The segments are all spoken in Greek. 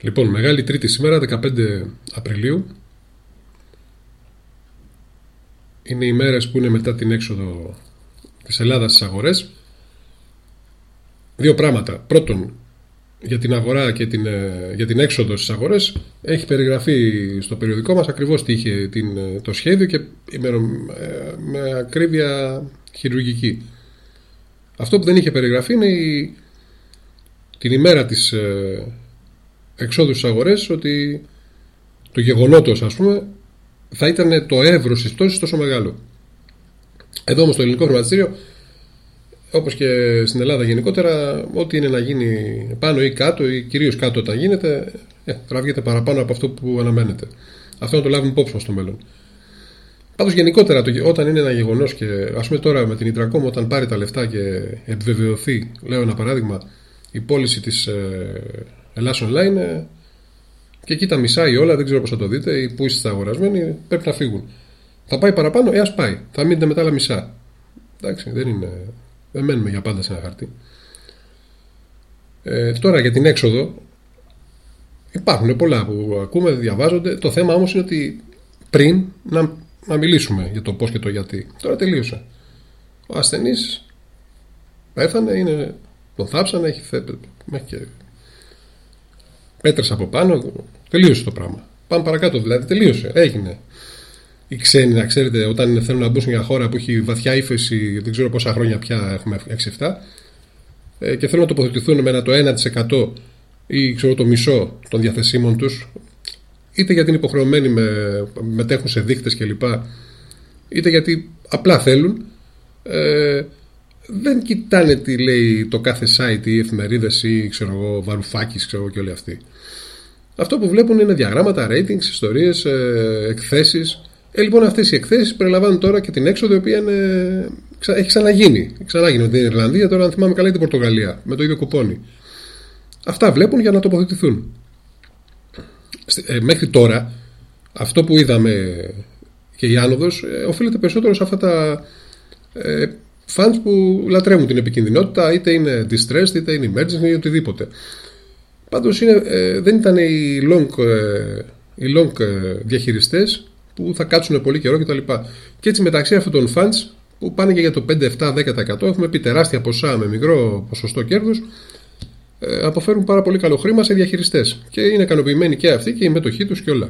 Λοιπόν, Μεγάλη Τρίτη σήμερα, 15 Απριλίου. Είναι οι μέρες που είναι μετά την έξοδο της Ελλάδας στις αγορές. Δύο πράγματα. Πρώτον, για την αγορά και την, ε, για την έξοδο στις αγορές έχει περιγραφεί στο περιοδικό μας ακριβώς τι είχε την, ε, το σχέδιο και με, ε, με ακρίβεια χειρουργική. Αυτό που δεν είχε περιγραφεί είναι η, την ημέρα της εξόδου στις αγορές ότι το γεγονότος ας πούμε θα ήταν το εύρος της πτώσης τόσο μεγάλο. Εδώ όμως το ελληνικό χρηματιστήριο όπως και στην Ελλάδα γενικότερα ό,τι είναι να γίνει πάνω ή κάτω ή κυρίως κάτω όταν γίνεται ε, τραβιέται παραπάνω από αυτό που αναμένεται. Αυτό να το λάβουμε υπόψη μας στο μέλλον. Πάντως γενικότερα το, όταν είναι ένα γεγονός και ας πούμε τώρα με την Ιτρακόμ όταν πάρει τα λεφτά και επιβεβαιωθεί λέω ένα παράδειγμα η πώληση της ε, Ελλάς Online ε, και εκεί τα μισά ή όλα, δεν ξέρω πώς θα το δείτε, ή που είστε αγορασμένοι, πρέπει να φύγουν. Θα πάει παραπάνω, ε, πάει. Θα μείνετε με τα άλλα μισά. Εντάξει, δεν, είναι, δεν μένουμε για πάντα σε ένα χαρτί. Ε, τώρα για την έξοδο, υπάρχουν πολλά που ακούμε, διαβάζονται. Το θέμα όμως είναι ότι πριν να, να μιλήσουμε για το πώς και το γιατί. Τώρα τελείωσε. Ο ασθενής πέθανε, είναι, τον θάψανε, έχει, έχει και πέτρε από πάνω. Τελείωσε το πράγμα. Πάμε παρακάτω δηλαδή. Τελείωσε. Έγινε. Οι ξένοι, να ξέρετε, όταν θέλουν να μπουν μια χώρα που έχει βαθιά ύφεση, δεν ξέρω πόσα χρόνια πια έχουμε 6-7, ε, και θέλουν να τοποθετηθούν με ένα το 1% ή ξέρω, το μισό των διαθεσίμων τους, είτε γιατί είναι υποχρεωμένοι με, μετέχουν σε δείχτε κλπ, είτε γιατί απλά θέλουν, ε, δεν κοιτάνε τι λέει το κάθε site ή εφημερίδες ή ξέρω εγώ Βαρουφάκης ξέρω εγώ και όλοι αυτοί. Αυτό που βλέπουν είναι διαγράμματα, ratings, ιστορίες, ε, εκθέσεις. Ε, λοιπόν αυτές οι εκθέσεις περιλαμβάνουν τώρα και την έξοδο η οποία είναι, έχει ξαναγίνει. Ξανάγινει με την Ιρλανδία, τώρα αν θυμάμαι καλά την Πορτογαλία, με το ίδιο κουπόνι. Αυτά βλέπουν για να τοποθετηθούν. Ε, μέχρι τώρα αυτό που είδαμε και η άνοδος ε, οφείλεται περισσότερο σε αυτά τα ε, fans που λατρεύουν την επικινδυνότητα, είτε είναι distressed, είτε είναι emergency ή οτιδήποτε. Πάντως ε, δεν ήταν οι long, ε, οι long ε, διαχειριστές που θα κάτσουν πολύ καιρό κτλ. Και, και έτσι μεταξύ αυτών των funds που πάνε και για το 5, 7, 10% έχουμε πει τεράστια ποσά με μικρό ποσοστό κέρδους ε, αποφέρουν πάρα πολύ καλό χρήμα σε διαχειριστές και είναι ικανοποιημένοι και αυτοί και η μετοχή τους και όλα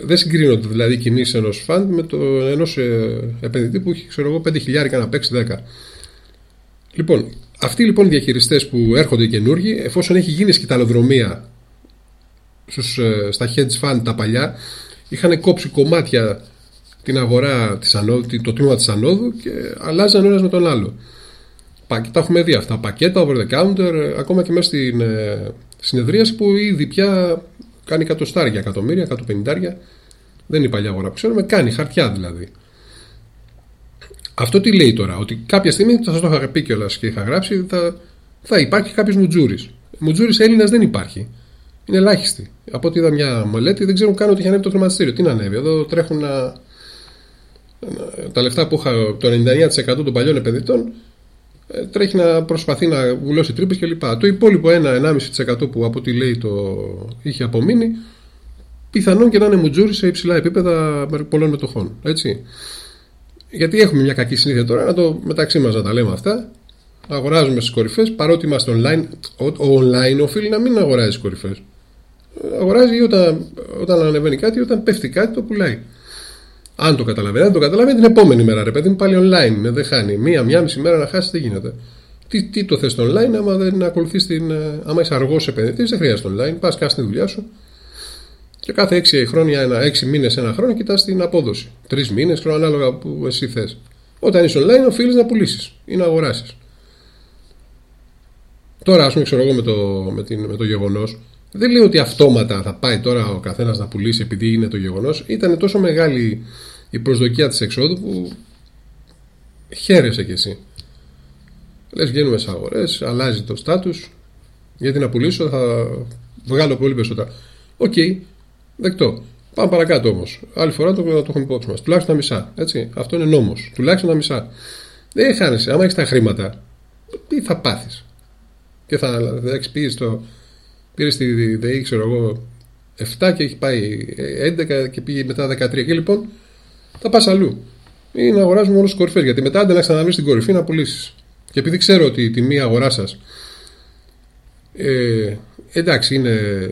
δεν συγκρίνονται δηλαδή οι κινήσει ενός φαντ με το ενός ε, επενδυτή που έχει ξέρω εγώ 5.000 να παίξει 10. Λοιπόν, αυτοί λοιπόν οι διαχειριστές που έρχονται οι καινούργοι, εφόσον έχει γίνει σκηταλοδρομία στους, ε, στα hedge fund τα παλιά, είχαν κόψει κομμάτια την αγορά της ανόδου, το τμήμα της ανόδου και αλλάζαν ένας με τον άλλο. Τα έχουμε δει αυτά. Πακέτα, over the counter, ε, ακόμα και μέσα στην συνεδρίαση που ήδη πια Κάνει εκατοστάρια, εκατομμύρια, εκατοπενηντάρια. Δεν είναι η παλιά αγορά που ξέρουμε, κάνει χαρτιά δηλαδή. Αυτό τι λέει τώρα, ότι κάποια στιγμή, θα σας το είχα πει κιόλας και είχα γράψει, θα, θα υπάρχει κάποιος μουτζούρι. Μουτζούρι Έλληνας δεν υπάρχει. Είναι ελάχιστη. Από ό,τι είδα μια μελέτη, δεν ξέρουν καν ότι έχει ανέβει το χρηματιστήριο. Τι να ανέβει, εδώ τρέχουν να... τα λεφτά που είχα, το 99% των παλιών επενδυτών, ε, τρέχει να προσπαθεί να βουλώσει τρύπες κλπ. Το υπόλοιπο 1-1,5% που από ό,τι λέει το είχε απομείνει, πιθανόν και να είναι μουτζούρι σε υψηλά επίπεδα πολλών μετοχών. Έτσι. Γιατί έχουμε μια κακή συνήθεια τώρα να το μεταξύ μας να τα λέμε αυτά. Αγοράζουμε στις κορυφές, παρότι είμαστε online. Ο online οφείλει να μην αγοράζει στι κορυφέ. Αγοράζει όταν, όταν ανεβαίνει κάτι, όταν πέφτει κάτι, το πουλάει. Αν το καταλαβαίνει, αν το καταλαβαίνει την επόμενη μέρα, ρε παιδί μου, πάλι online. Δεν χάνει. Μία, μία μισή μέρα να χάσει, δεν γίνεται. Τι, τι το θες online, άμα δεν ακολουθείς την. Ε, άμα είσαι αργός επενδυτής, δεν χρειάζεται online. Πας κάνει τη δουλειά σου και κάθε έξι χρόνια, ένα, έξι μήνες, ένα χρόνο κοιτάς την απόδοση. Τρεις μήνες, χρόνο ανάλογα που εσύ θες. Όταν είσαι online, οφείλεις να πουλήσεις ή να αγοράσεις. Τώρα, ας πούμε, ξέρω εγώ με το, με με το γεγονός δεν λέω ότι αυτόματα θα πάει τώρα ο καθένας να πουλήσει επειδή είναι το γεγονός. Ήταν τόσο μεγάλη η προσδοκία της εξόδου που χαίρεσαι κι εσύ. Λες, βγαίνουμε σε αγορές, αλλάζει το στάτους. Γιατί να πουλήσω θα βγάλω πολύ περισσότερα. Οκ, okay, δεκτό. Πάμε παρακάτω όμως. Άλλη φορά το, το έχουμε υπόψη μας. Τουλάχιστον τα μισά. Έτσι. Αυτό είναι νόμος. Τουλάχιστον τα μισά. Δεν χάνεσαι. Άμα έχεις τα χρήματα, τι θα πάθεις; Και θα, θα πει στο, Πήρε στη ΔΕΗ, ξέρω εγώ, 7 και έχει πάει 11 και πήγε μετά 13. Και λοιπόν θα πας αλλού. Ή να αγοράζουμε όλους τους κορυφέ. Γιατί μετά δεν να ξαναβρει την κορυφή να πουλήσεις. Και επειδή ξέρω ότι η τιμή αγοράς σας. Ε, εντάξει, είναι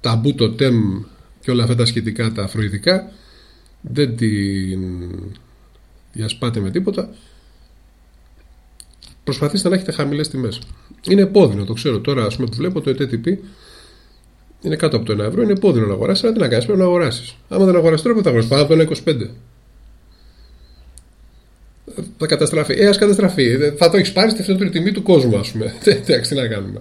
ταμπού το τεμ και όλα αυτά τα σχετικά τα φροηδικά. Δεν την διασπάτε με τίποτα. Προσπαθήστε να έχετε χαμηλές τιμές. Είναι επώδυνο, το ξέρω τώρα. Α πούμε που βλέπω το ETTP είναι κάτω από το 1 ευρώ, είναι επώδυνο να αγοράσεις, αλλά τι να κάνεις, πρέπει να αγοράσεις. Άμα δεν αγοράσει τώρα, θα αγοράσεις πάνω από το 25. Θα καταστραφεί. Ε, ας καταστραφεί. Θα το έχεις πάρει στη φθηνότερη τιμή του κόσμου, ας πούμε. Εντάξει, τι να κάνουμε.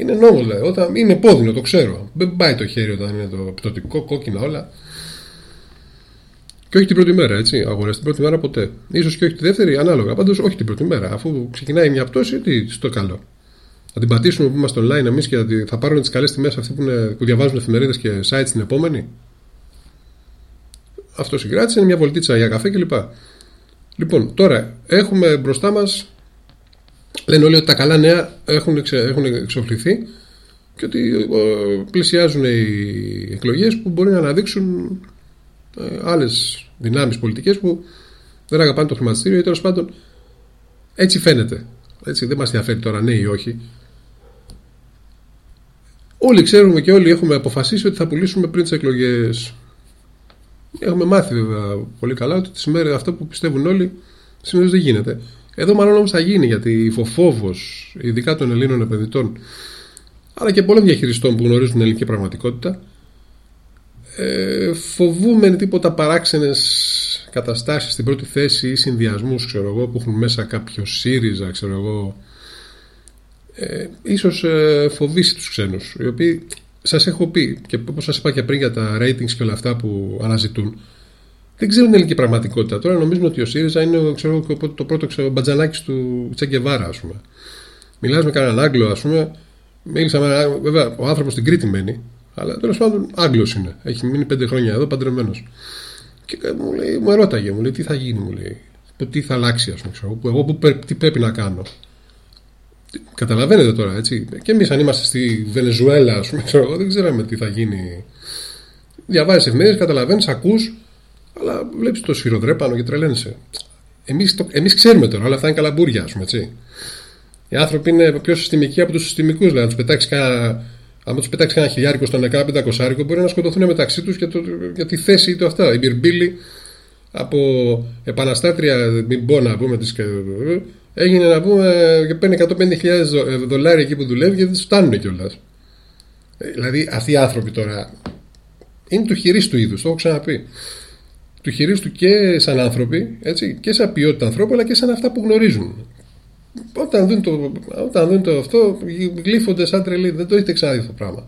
Είναι νόμος, δηλαδή. Όταν είναι επώδυνο, το ξέρω. Δεν πάει το χέρι όταν είναι το πτωτικό, κόκκινα όλα. Και όχι την πρώτη μέρα, έτσι. Αγορές την πρώτη μέρα ποτέ. σω και όχι τη δεύτερη, ανάλογα. Πάντως όχι την πρώτη μέρα. Αφού ξεκινάει μια πτώση, τι στο καλό. Θα την πατήσουμε που είμαστε online εμείς και θα πάρουν τις καλές τιμές αυτοί που, που διαβάζουν εφημερίδες και sites την επόμενη. Αυτό συγκράτησε, είναι μια βολτίτσα για καφέ κλπ. Λοιπόν, τώρα έχουμε μπροστά μα. Λένε όλοι ότι τα καλά νέα έχουν, εξε, έχουν εξοφληθεί και ότι ε, πλησιάζουν οι εκλογές που μπορεί να αναδείξουν ε, άλλες δυνάμεις πολιτικές που δεν αγαπάνε το χρηματιστήριο ή τέλος πάντων έτσι φαίνεται. Έτσι, δεν μας ενδιαφέρει τώρα ναι ή όχι. Όλοι ξέρουμε και όλοι έχουμε αποφασίσει ότι θα πουλήσουμε πριν τις εκλογές. Έχουμε μάθει βέβαια πολύ καλά ότι τι μέρε αυτό που πιστεύουν όλοι συνήθως δεν γίνεται. Εδώ μάλλον όμως θα γίνει γιατί ο φόβο, ειδικά των Ελλήνων επενδυτών, αλλά και πολλών διαχειριστών που γνωρίζουν την ελληνική πραγματικότητα, ε, φοβούμενοι τίποτα παράξενες καταστάσεις στην πρώτη θέση ή συνδυασμούς που έχουν μέσα κάποιο ΣΥΡΙΖΑ, ξέρω εγώ, ε, ίσως ε, φοβήσει τους ξένους οι οποίοι σας έχω πει και όπως σας είπα και πριν για τα ratings και όλα αυτά που αναζητούν δεν ξέρουν την ελληνική πραγματικότητα. Τώρα νομίζουν ότι ο ΣΥΡΙΖΑ είναι ξέρω, το πρώτο ξέρω, μπατζανάκι του Τσέγκεβάρα, ας πούμε. Μιλάς με κανέναν Άγγλο, ας πούμε. Μίλησα με βέβαια, ο άνθρωπος στην Κρήτη μένει, αλλά τέλος πάντων Άγγλος είναι. Έχει μείνει πέντε χρόνια εδώ παντρεμένος. Και μου λέει, μου ερώταγε, μου λέει τι θα γίνει, μου λέει. Τι θα αλλάξει, ας πούμε, ξέρω, εγώ που, τι πρέπει να κάνω. Καταλαβαίνετε τώρα, έτσι. Και εμείς, αν είμαστε στη Βενεζουέλα, ας πούμε, ξέρω, δεν ξέραμε τι θα γίνει. Διαβάζεις εφημερίδες, καταλαβαίνεις, ακούς, αλλά βλέπεις το σφυροδρέπανο και τρελαίνεσαι. Εμείς εμείς ξέρουμε τώρα, όλα αυτά είναι καλαμπούρια, ας πούμε, έτσι. Οι άνθρωποι είναι πιο συστημικοί από τους συστημικούς. Δηλαδή, αν τους πετάξεις κανένα, αν τους πετάξεις κανένα χιλιάρικο στον ΕΚΑ, πεντακοσάρικο, μπορεί να σκοτωθούν μεταξύ τους για, για τη θέση του αυτά. Η Μπιρμπίλη από επαναστάτρια, μην πω να πούμε, της, έγινε να πούμε και παίρνει 150.000 δολάρια εκεί που δουλεύει και δεν του φτάνουν κιόλας. Ε, δηλαδή αυτοί οι άνθρωποι τώρα είναι του χειρίστου είδους, το έχω ξαναπεί. Του χειρίστου και σαν άνθρωποι, έτσι, και σαν ποιότητα ανθρώπου, αλλά και σαν αυτά που γνωρίζουν. Όταν δουν το, όταν δουν το αυτό, γλείφονται σαν τρελοί. Δεν το έχετε ξαναδεί αυτό το πράγμα.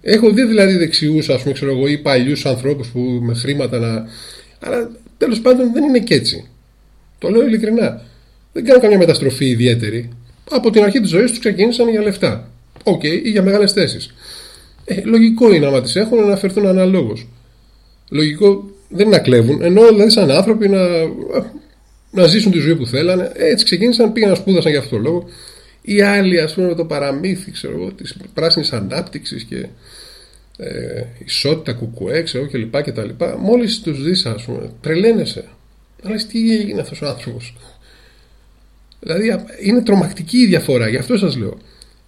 Έχω δει δηλαδή δεξιούς, ας πούμε, ξέρω εγώ, ή παλιούς ανθρώπους που με χρήματα να. Αλλά τέλος πάντων δεν είναι και έτσι. Το λέω ειλικρινά δεν κάνουν καμιά μεταστροφή ιδιαίτερη. Από την αρχή της ζωής τους ξεκίνησαν για λεφτά. Οκ, okay, ή για μεγάλες θέσεις. Ε, λογικό είναι άμα τις έχουν να φερθούν αναλόγως. Λογικό δεν είναι να κλέβουν, ενώ δηλαδή σαν άνθρωποι να, να ζήσουν τη ζωή που θέλανε. Έτσι ξεκίνησαν, πήγαν σπούδασαν για αυτόν τον λόγο. Οι άλλοι, ας πούμε, με το παραμύθι της πράσινης ανάπτυξης και ε, ισότητα κουκουέ, ξέρω και λοιπά και τα λοιπά. Μόλις τους δει, ας πούμε, τρελαίνεσαι. Αλλά τι έγινε αυτός ο άνθρωπος. Δηλαδή είναι τρομακτική η διαφορά, γι' αυτό σας λέω.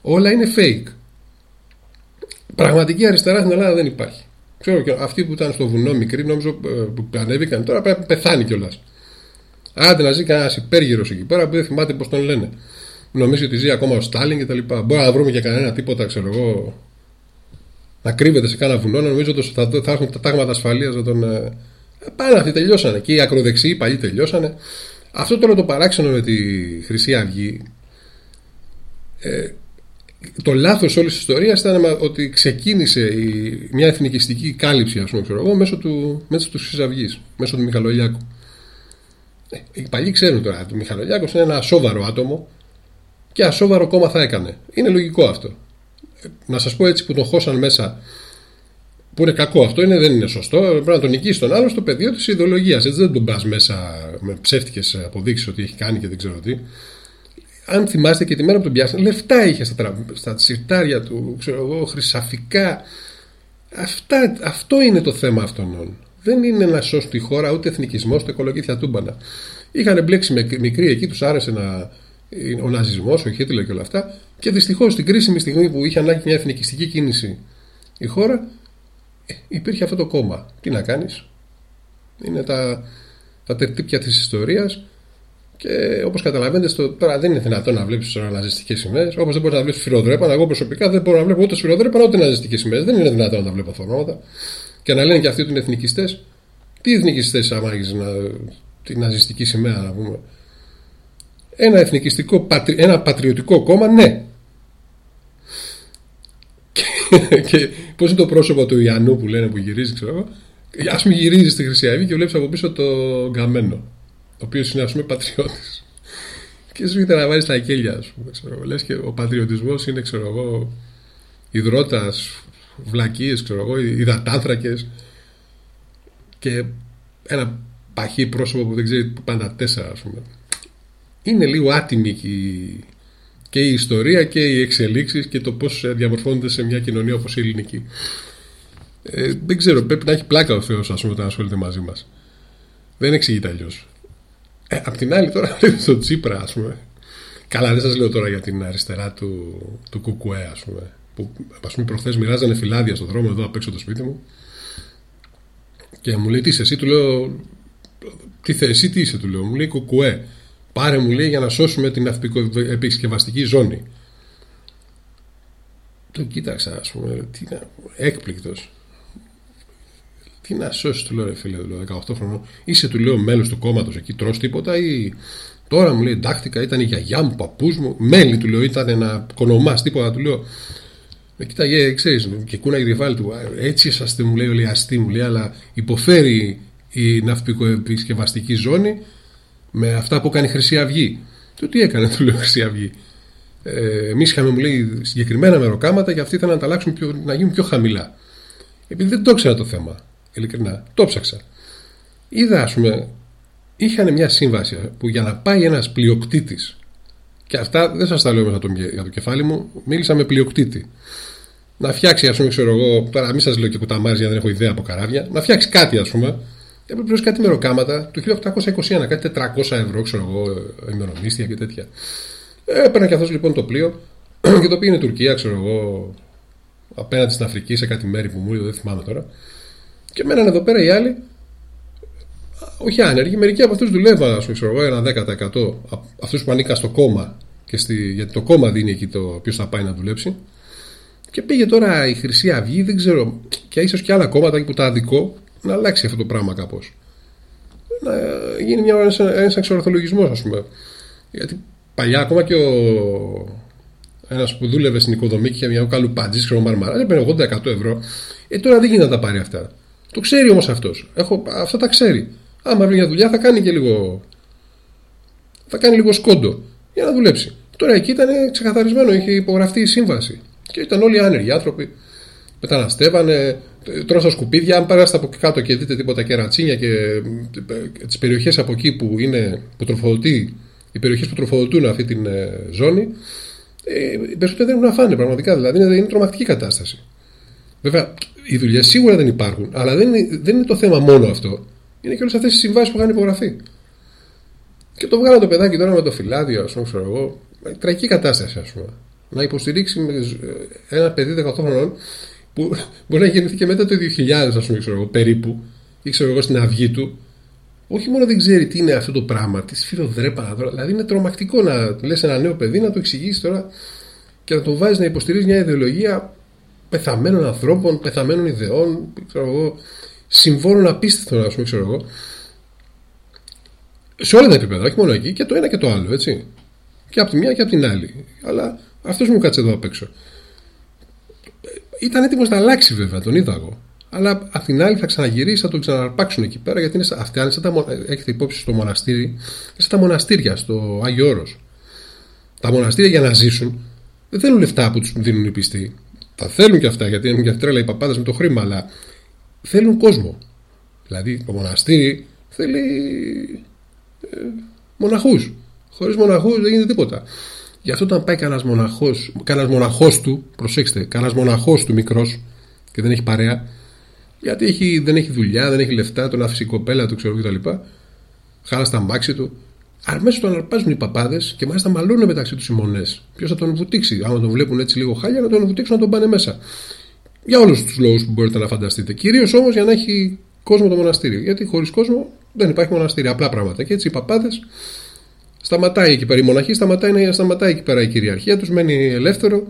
Όλα είναι fake. Πραγματική αριστερά στην Ελλάδα δεν υπάρχει. Ξέρω και αυτοί που ήταν στο βουνό μικροί, νόμιζω ε, που ανέβηκαν τώρα πρέπει να πεθάνει κιόλας. Άντε να ζει κανένας υπέργυρος εκεί πέρα που δεν θυμάται πώς τον λένε. Νομίζω ότι ζει ακόμα ο Στάλιν κτλ. Μπορεί να βρούμε και κανένα τίποτα, ξέρω εγώ, να κρύβεται σε κάνα βουνό, να νομίζω ότι θα, θα έχουν τα τάγματα ασφαλείας να τον. Ε, πάνε αυτοί τελειώσανε. Και οι ακροδεξιοί παλιοί τελειώσανε. Αυτό τώρα το παράξενο με τη Χρυσή Αυγή ε, το λάθος όλης της ιστορίας ήταν ότι ξεκίνησε η, μια εθνικιστική κάλυψη ας πούμε ξέρω εγώ μέσω του, μέσω του Χρυσής Αυγής μέσω του Μιχαλολιάκου ε, οι παλιοί ξέρουν τώρα ο Μιχαλολιάκος είναι ένα ασόβαρο άτομο και ασόβαρο κόμμα θα έκανε είναι λογικό αυτό ε, να σας πω έτσι που τον χώσαν μέσα που είναι κακό αυτό, είναι, δεν είναι σωστό. Πρέπει να τον νικήσει τον άλλο στο πεδίο της ιδεολογίας. Έτσι δεν τον πας μέσα με ψεύτικες αποδείξεις ότι έχει κάνει και δεν ξέρω τι. αν θυμάστε και τη μέρα που τον πιάσανε, λεφτά είχε στα, στα σιρτάρια του, ξέρω εγώ, χρυσαφικά. Αυτά, αυτό είναι το θέμα αυτών. Δεν είναι να σώσουν τη χώρα ούτε εθνικισμός ούτε οικολογήθεια τούμπανα. Είχαν μπλέξει με μικρή εκεί, τους άρεσε να, ο ναζισμός, ο Χίτλερ και όλα αυτά. Και δυστυχώς στην κρίσιμη στιγμή που είχε ανάγκη μια εθνικιστική κίνηση η χώρα, ε, υπήρχε αυτό το κόμμα. Τι να κάνεις; Είναι τα, τα τερτύπια της ιστορίας και όπως καταλαβαίνετε, στο, τώρα δεν είναι δυνατόν να βλέπεις ναζιστικές σημαίες. Όπως δεν μπορείς να βλέπεις σφυροδρέπανα. Εγώ προσωπικά δεν μπορώ να βλέπω ούτε σφυροδρέπανα ούτε ναζιστικές σημαίες. Δεν είναι δυνατόν να τα βλέπω αυτά Και να λένε και αυτοί ότι είναι εθνικιστές. Τι εθνικιστές, άμα έχεις να, τη ναζιστική σημαία, να πούμε. Ένα εθνικιστικό, ένα πατριωτικό κόμμα, ναι. Και, και πώς είναι το πρόσωπο του Ιαννού που λένε που γυρίζει, ξέρω εγώ. Α πούμε γυρίζεις στη Χρυσή Αυγή και βλέπεις από πίσω το Γκαμένο ο οποίος είναι ας πούμε πατριώτης. Και σου να βάζει τα κέλια, ας πούμε. Ξέρω, λες και ο πατριωτισμός είναι, ξέρω εγώ, υδρότας, βλακίες, ξέρω εγώ, υδατάνθρακες. Και ένα παχύ πρόσωπο που δεν ξέρει που πάντα τέσσερα, ας πούμε. Είναι λίγο άτιμη και η, και η ιστορία και οι εξελίξεις και το πώς διαμορφώνεται σε μια κοινωνία όπως η ελληνική. Ε, δεν ξέρω, πρέπει να έχει πλάκα ο Θεός, ας πούμε, όταν ασχολείται μαζί μας. Δεν εξηγείται αλλιώς. Ε, απ' την άλλη τώρα βλέπεις τον Τσίπρα ας πούμε. Καλά δεν σας λέω τώρα για την αριστερά του, του Κουκουέ ας πούμε. Που ας πούμε προχθές μοιράζανε φυλάδια στον δρόμο εδώ απ' έξω το σπίτι μου. Και μου λέει τι είσαι εσύ; Του λέω τι θες εσύ τι είσαι; Του λέω. Μου λέει Κουκουέ. Πάρε μου λέει για να σώσουμε την επισκευαστική ζώνη. Το κοίταξα ας πούμε. Τι, έκπληκτος. Τι να σώσεις, του λέω, ρε φίλε, του λέω, 18 χρονών. Είσαι, του λέω, μέλος του κόμματος εκεί, τρώ τίποτα ή. Τώρα μου λέει, εντάχθηκα, ήταν η γιαγιά μου, παππούς μου, μέλη του λέω, ήταν ένα κονομάς, τίποτα του λέω. Με κοίταγε, ξέρεις, και κούναγε τη κεφάλι του. Έτσι είσαστε, μου λέει, όλοι αστεί, μου λέει, αλλά υποφέρει η ναυπικοεπισκευαστική ζώνη με αυτά που έκανε η Χρυσή Αυγή. Του τι έκανε, του λέω, Χρυσή Αυγή. Ε, Εμείς είχαμε, μου λέει, συγκεκριμένα μεροκάματα και αυτοί ήθελαν να τα αλλάξουν πιο, να γίνουν πιο χαμηλά. Επειδή δεν το ήξερα το θέμα ειλικρινά. Το ψάξα. Είδα, ας πούμε, είχαν μια σύμβαση που για να πάει ένας πλειοκτήτης. Και αυτά δεν σας τα λέω μέσα για το κεφάλι μου. Μίλησα με πλειοκτήτη. Να φτιάξει, ας πούμε, ξέρω εγώ, τώρα μην σας λέω και κουταμάρι γιατί δεν έχω ιδέα από καράβια. Να φτιάξει κάτι, ας πούμε. Έπρεπε να κάτι μεροκάματα του 1821, κάτι 400 ευρώ, ξέρω εγώ, ημερομίσθια και τέτοια. Έπαιρνα και αυτός λοιπόν το πλοίο και το πήγαινε Τουρκία, ξέρω εγώ, απέναντι στην Αφρική σε κάτι μέρη που μου δεν θυμάμαι τώρα. Και μέναν εδώ πέρα οι άλλοι, όχι άνεργοι, μερικοί από αυτούς δουλεύαν, ας πούμε, εγώ, ένα 10% αυτούς που ανήκαν στο κόμμα, και στη, γιατί το κόμμα δίνει εκεί το ποιος θα πάει να δουλέψει. Και πήγε τώρα η Χρυσή Αυγή, δεν ξέρω, και ίσως και άλλα κόμματα που τα αδικό, να αλλάξει αυτό το πράγμα κάπως. Να γίνει μια, ένα εξορθολογισμός, ας πούμε. Γιατί παλιά ακόμα και ο, ένας που δούλευε στην οικοδομή και είχε μια καλουπάτζη, ξέρω μαρμαρά, έπαιρνε 80% ευρώ. Ε, τώρα δεν γίνεται να τα πάρει αυτά. Το ξέρει όμως αυτός. Αυτό τα ξέρει. Άμα βρει μια δουλειά θα κάνει και λίγο. Θα κάνει λίγο σκόντο για να δουλέψει. Τώρα εκεί ήταν ξεκαθαρισμένο, είχε υπογραφεί η σύμβαση. Και ήταν όλοι άνεργοι άνθρωποι. Μεταναστεύανε, τρώσαν σκουπίδια. Αν περάσετε από κάτω και δείτε τίποτα κερατσίνια και τις περιοχές από εκεί που είναι που τροφοδοτεί, οι περιοχές που τροφοδοτούν αυτή την ε, ζώνη, ε, οι περισσότεροι δεν έχουν να φάνε πραγματικά. Δηλαδή είναι, είναι τρομακτική κατάσταση. Βέβαια, οι δουλειές σίγουρα δεν υπάρχουν, αλλά δεν είναι, δεν είναι το θέμα μόνο αυτό. Είναι και όλες αυτές οι συμβάσεις που είχαν υπογραφεί. Και το βγάλα το παιδάκι τώρα με το φυλάδιο, ας πούμε, ξέρω εγώ. Τραγική κατάσταση, ας πούμε. Να υποστηρίξει ένα παιδί 18 χρονών που μπορεί να γεννηθεί και μετά το 2000, ας πούμε, ξέρω εγώ, περίπου, ή ξέρω εγώ στην αυγή του. Όχι μόνο δεν ξέρει τι είναι αυτό το πράγμα, τις σφυροδρέπανα τώρα. Δηλαδή είναι τρομακτικό να λες ένα νέο παιδί να το εξηγήσεις τώρα και να το βάζεις να υποστηρίζει μια ιδεολογία πεθαμένων ανθρώπων, πεθαμένων ιδεών, ξέρω εγώ, συμβόλων απίστευτων, α πούμε, ξέρω εγώ. Σε όλα τα επίπεδα, όχι μόνο εκεί, και το ένα και το άλλο, έτσι. Και από τη μια και από την άλλη. Αλλά αυτός μου κάτσε εδώ απ' έξω. Ήταν έτοιμος να αλλάξει βέβαια, τον είδα εγώ. Αλλά απ' την άλλη θα ξαναγυρίσει, θα τον ξαναρπάξουν εκεί πέρα, γιατί είναι, αυτή, αν τα, έχετε υπόψη στο μοναστήρι, είναι σαν τα μοναστήρια, στο Άγιο Όρος. Τα μοναστήρια για να ζήσουν δεν θέλουν λεφτά που τους δίνουν οι πιστοί. Τα θέλουν και αυτά γιατί είναι για τρέλα οι παπάδες με το χρήμα, αλλά θέλουν κόσμο. Δηλαδή το μοναστήρι θέλει ε, μοναχούς. Χωρίς μοναχούς δεν γίνεται τίποτα. Γι' αυτό όταν πάει κανένας μοναχός, κανένας μοναχός του, προσέξτε, κανένας μοναχός του μικρός και δεν έχει παρέα, γιατί έχει, δεν έχει δουλειά, δεν έχει λεφτά, τον άφησε η κοπέλα του, ξέρω κτλ. Χάλα στα μάξι του. Αμέσω τον αρπάζουν οι παπάδες και μάλιστα μαλώνουν μεταξύ τους οι μονές. Ποιος θα τον βουτήξει, άμα τον βλέπουν έτσι λίγο χάλια, να τον βουτήξουν να τον πάνε μέσα. Για όλους τους λόγους που μπορείτε να φανταστείτε. Κυρίως όμως για να έχει κόσμο το μοναστήριο. Γιατί χωρίς κόσμο δεν υπάρχει μοναστήριο. Απλά πράγματα. Και έτσι οι παπάδες σταματάει εκεί πέρα. Η μοναχή σταματάει, σταματάει εκεί πέρα η κυριαρχία τους, μένει ελεύθερο.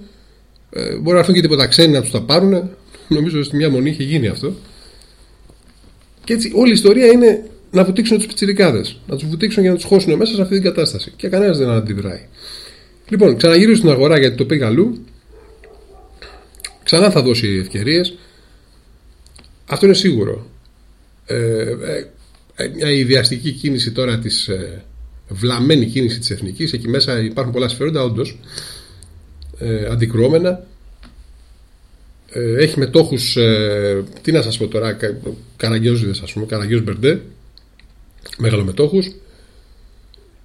Ε, μπορεί να έρθουν και τίποτα ξένοι να τους τα πάρουν. Νομίζω ότι στη μια μονή είχε γίνει αυτό. Και έτσι όλη η ιστορία είναι να βουτήξουν τους πιτσιρικάδες. Να τους βουτήξουν για να τους χώσουν μέσα σε αυτή την κατάσταση. Και κανένας δεν αντιδράει. Λοιπόν, ξαναγυρίζω στην αγορά γιατί το πήγα αλλού. Ξανά θα δώσει ευκαιρίες. Αυτό είναι σίγουρο. Ε, ε, ε μια ιδιαστική κίνηση τώρα της ε, βλαμμένη κίνηση της εθνικής. Εκεί μέσα υπάρχουν πολλά συμφέροντα, όντως. Ε, αντικρουόμενα. Ε, έχει μετόχους. Ε, τι να σας πω τώρα, καραγκιόζιδε, ας πούμε, καραγκιόζ Μπερντέ. Μεγαλομετόχου.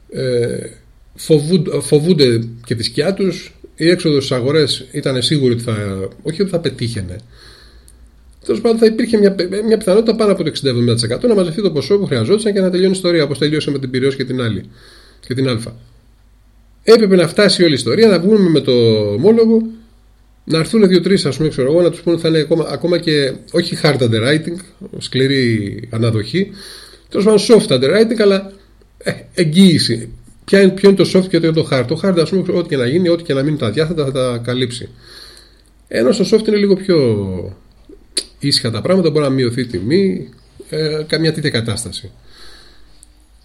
Ε, φοβούνται, φοβούνται και τη σκιά τους. Η έξοδος στις αγορές ήταν σίγουρη ότι θα. Όχι ότι θα πετύχαινε. Τέλος πάντων, θα υπήρχε μια, μια πιθανότητα πάνω από το 60-70% να μαζευτεί το ποσό που χρειαζόταν και να τελειώνει η ιστορία όπως τελείωσε με την Πυραιός και την άλλη. Και την Α. Έπρεπε να φτάσει όλη η ιστορία, να βγούμε με το ομόλογο, να έρθουν δύο-τρει, ας πούμε, ξέρω εγώ, να τους πούνε ότι θα είναι ακόμα, ακόμα και όχι hard underwriting, σκληρή αναδοχή, τέλος πάντων soft underwriting, αλλά ε, εγγύηση. Ποια είναι, ποιο είναι το soft και ποιο είναι το hard. Το hard, ας πούμε, ό,τι και να γίνει, ό,τι και να μείνουν τα διάθετα θα τα καλύψει. Ενώ στο soft είναι λίγο πιο ήσυχα τα πράγματα, μπορεί να μειωθεί η τιμή, ε, καμιά τέτοια κατάσταση.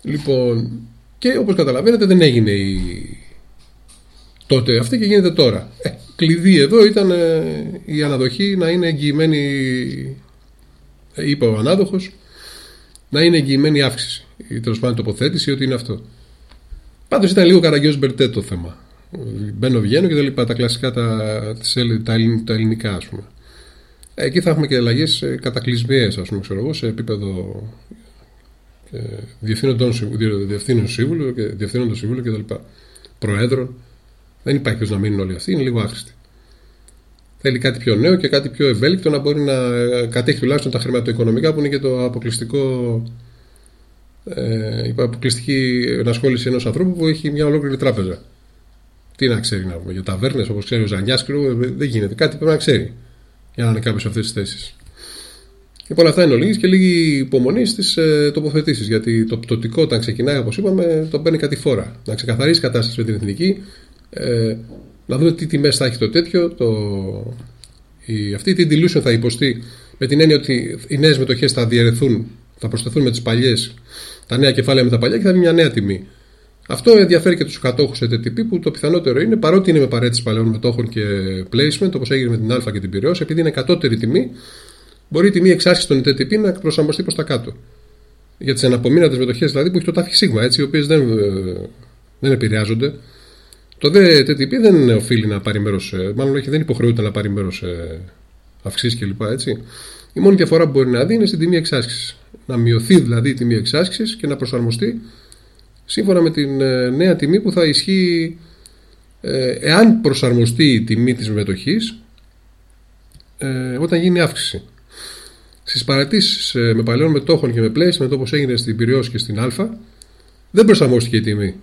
Λοιπόν, και όπως καταλαβαίνετε δεν έγινε η... τότε αυτή και γίνεται τώρα. Ε, κλειδί εδώ ήταν ε, η αναδοχή να είναι εγγυημένη, ε, είπε ο ανάδοχος, να είναι εγγυημένη αύξηση. Ή τέλος πάντων τοποθέτηση ότι είναι αυτό. Πάντως ήταν λίγο καραγκιός μπερτέ το θέμα. Μπαίνω, βγαίνω και τα λοιπά, τα κλασικά τα, τα, τα ελληνικά ας πούμε. Εκεί θα έχουμε και αλλαγές κατακλυσμίες, ας πούμε, ξέρω εγώ, σε επίπεδο ε, διευθύνοντων σύμβουλου και διευθύνοντων σύμβουλου κτλ. Προέδρων. Δεν υπάρχει ποιο να μείνουν όλοι αυτοί, είναι λίγο άχρηστοι. Θέλει κάτι πιο νέο και κάτι πιο ευέλικτο να μπορεί να ε, κατέχει τουλάχιστον τα χρηματοοικονομικά που είναι και το αποκλειστικό. Ε, η αποκλειστική ενασχόληση ενός ανθρώπου που έχει μια ολόκληρη τράπεζα. Τι να ξέρει να πούμε για ταβέρνες όπως ξέρει ο Ζανιάς, δεν γίνεται. Κάτι πρέπει να ξέρει για να είναι κάποιο σε αυτές τις θέσεις. Λοιπόν, αυτά είναι ολίγη και λίγη υπομονή στις ε, τοποθετήσεις. Γιατί το πτωτικό, όταν ξεκινάει, όπως είπαμε, το παίρνει κάτι φορά. Να ξεκαθαρίσει κατάσταση με την εθνική, ε, να δούμε τι τιμές θα έχει το τέτοιο. Το, η, αυτή την dilution θα υποστεί με την έννοια ότι οι νέες μετοχές θα διαιρεθούν, θα προσθεθούν με τις παλιές, τα νέα κεφάλαια με τα παλιά και θα βγει μια νέα τιμή. Αυτό ενδιαφέρει και τους κατόχους ETTP που το πιθανότερο είναι παρότι είναι με παρέτηση παλαιών μετόχων και placement, όπως έγινε με την Α και την Πυραιός, επειδή είναι κατώτερη τιμή, μπορεί η τιμή εξάσκηση των ETTP να προσαρμοστεί προς τα κάτω. Για τις αναπομείνατες μετοχές δηλαδή που έχει το τάφι σίγμα, έτσι, οι οποίες δεν, ε, δεν επηρεάζονται. Το δε ETTP δεν οφείλει να πάρει μέρος, μάλλον όχι, δεν υποχρεούται να πάρει μέρος σε αυξήσεις κλπ. Έτσι. Η μόνη διαφορά που μπορεί να δει είναι στην τιμή εξάσκηση. Να μειωθεί δηλαδή η τιμή εξάσκησης και να προσαρμοστεί σύμφωνα με την ε, νέα τιμή που θα ισχύει ε, εάν προσαρμοστεί η τιμή της μετοχής ε, όταν γίνει αύξηση. Στις παρατήσεις με παλαιών μετόχων και με placement όπως έγινε στην Πυριός και στην Α δεν προσαρμόστηκε η τιμή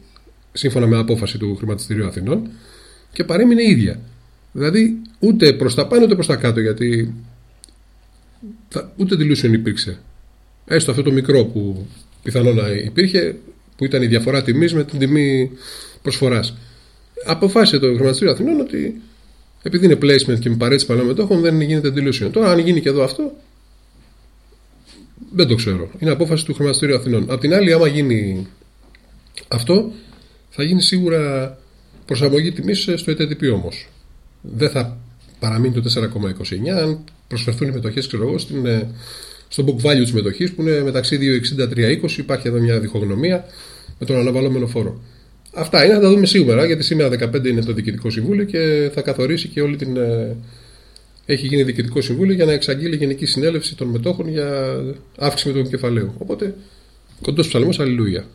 σύμφωνα με απόφαση του Χρηματιστηρίου Αθηνών και παρέμεινε ίδια. Δηλαδή ούτε προς τα πάνω ούτε προς τα κάτω γιατί ούτε dilution υπήρξε. Έστω αυτό το μικρό που πιθανό να υπήρχε που ήταν η διαφορά τιμής με την τιμή προσφοράς. Αποφάσισε το Χρηματιστήριο Αθηνών ότι επειδή είναι placement και με παρέτηση παλαιών μετόχων δεν γίνεται dilution. Τώρα, αν γίνει και εδώ αυτό, δεν το ξέρω. Είναι απόφαση του Χρηματιστήριου Αθηνών. Απ' την άλλη, άμα γίνει αυτό, θα γίνει σίγουρα προσαρμογή τιμής στο ETTP όμως. Δεν θα παραμείνει το 4,29 αν προσφερθούν οι μετοχές, ξέρω εγώ, στην ε, στο book value της μετοχής που είναι μεταξύ 2,60-3,20. Υπάρχει εδώ μια διχογνωμία με τον αναβαλόμενο φόρο. Αυτά είναι, θα τα δούμε σήμερα, γιατί σήμερα 15 είναι το Διοικητικό Συμβούλιο και θα καθορίσει και όλη την. Ε, έχει γίνει Διοικητικό Συμβούλιο για να εξαγγείλει Γενική Συνέλευση των Μετόχων για αύξηση με τον κεφαλαίου. Οπότε, κοντός ψαλμός, αλληλούια.